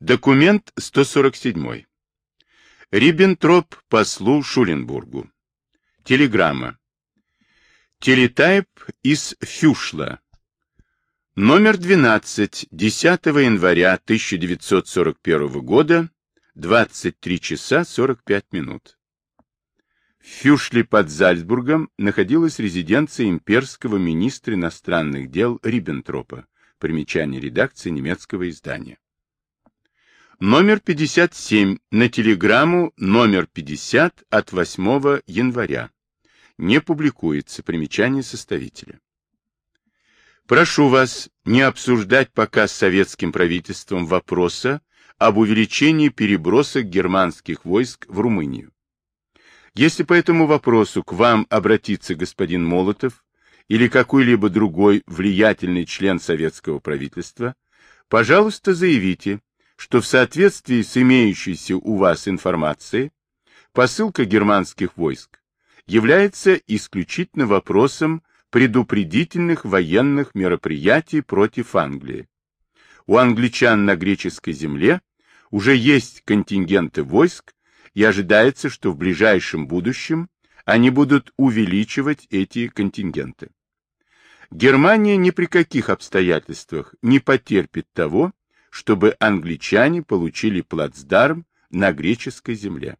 Документ 147. Риббентроп послу Шуленбургу. Телеграмма. Телетайп из Фюшла. Номер 12, 10 января 1941 года, 23 часа 45 минут. В Фюшле под Зальцбургом находилась резиденция имперского министра иностранных дел Риббентропа. Примечание редакции немецкого издания. Номер 57 на телеграмму номер 50 от 8 января. Не публикуется примечание составителя. Прошу вас не обсуждать пока с советским правительством вопроса об увеличении перебросок германских войск в Румынию. Если по этому вопросу к вам обратится господин Молотов или какой-либо другой влиятельный член советского правительства, пожалуйста, заявите, что в соответствии с имеющейся у вас информацией посылка германских войск является исключительно вопросом предупредительных военных мероприятий против Англии. У англичан на греческой земле уже есть контингенты войск, и ожидается, что в ближайшем будущем они будут увеличивать эти контингенты. Германия ни при каких обстоятельствах не потерпит того, чтобы англичане получили плацдарм на греческой земле.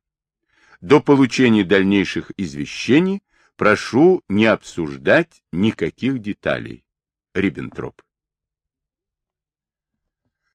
До получения дальнейших извещений прошу не обсуждать никаких деталей. Риббентроп.